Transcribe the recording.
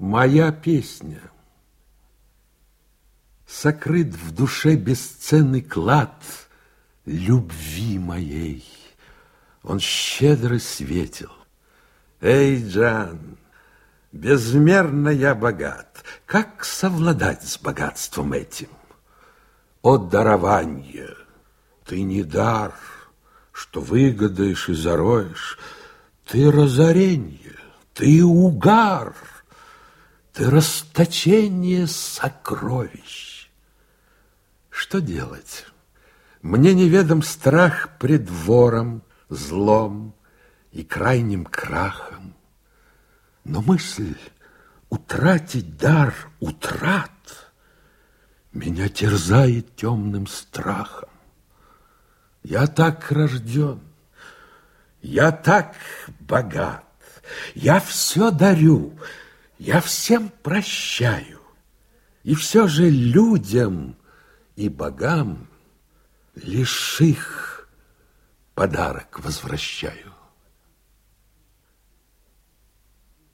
Моя песня. Сокрыт в душе бесценный клад любви моей. Он щедро светил. Эй, Джан, безмерно я богат. Как совладать с богатством этим? О, дарование! Ты не дар, что выгадаешь и зароешь. Ты разоренье, ты угар — ты расточение сокровищ. Что делать? Мне неведом страх пред вором, злом и крайним крахом. Но мысль утратить дар утрат Меня терзает темным страхом. Я так рожден, я так богат, я все дарю, я всем прощаю, и все же людям и богам лишь их подарок возвращаю.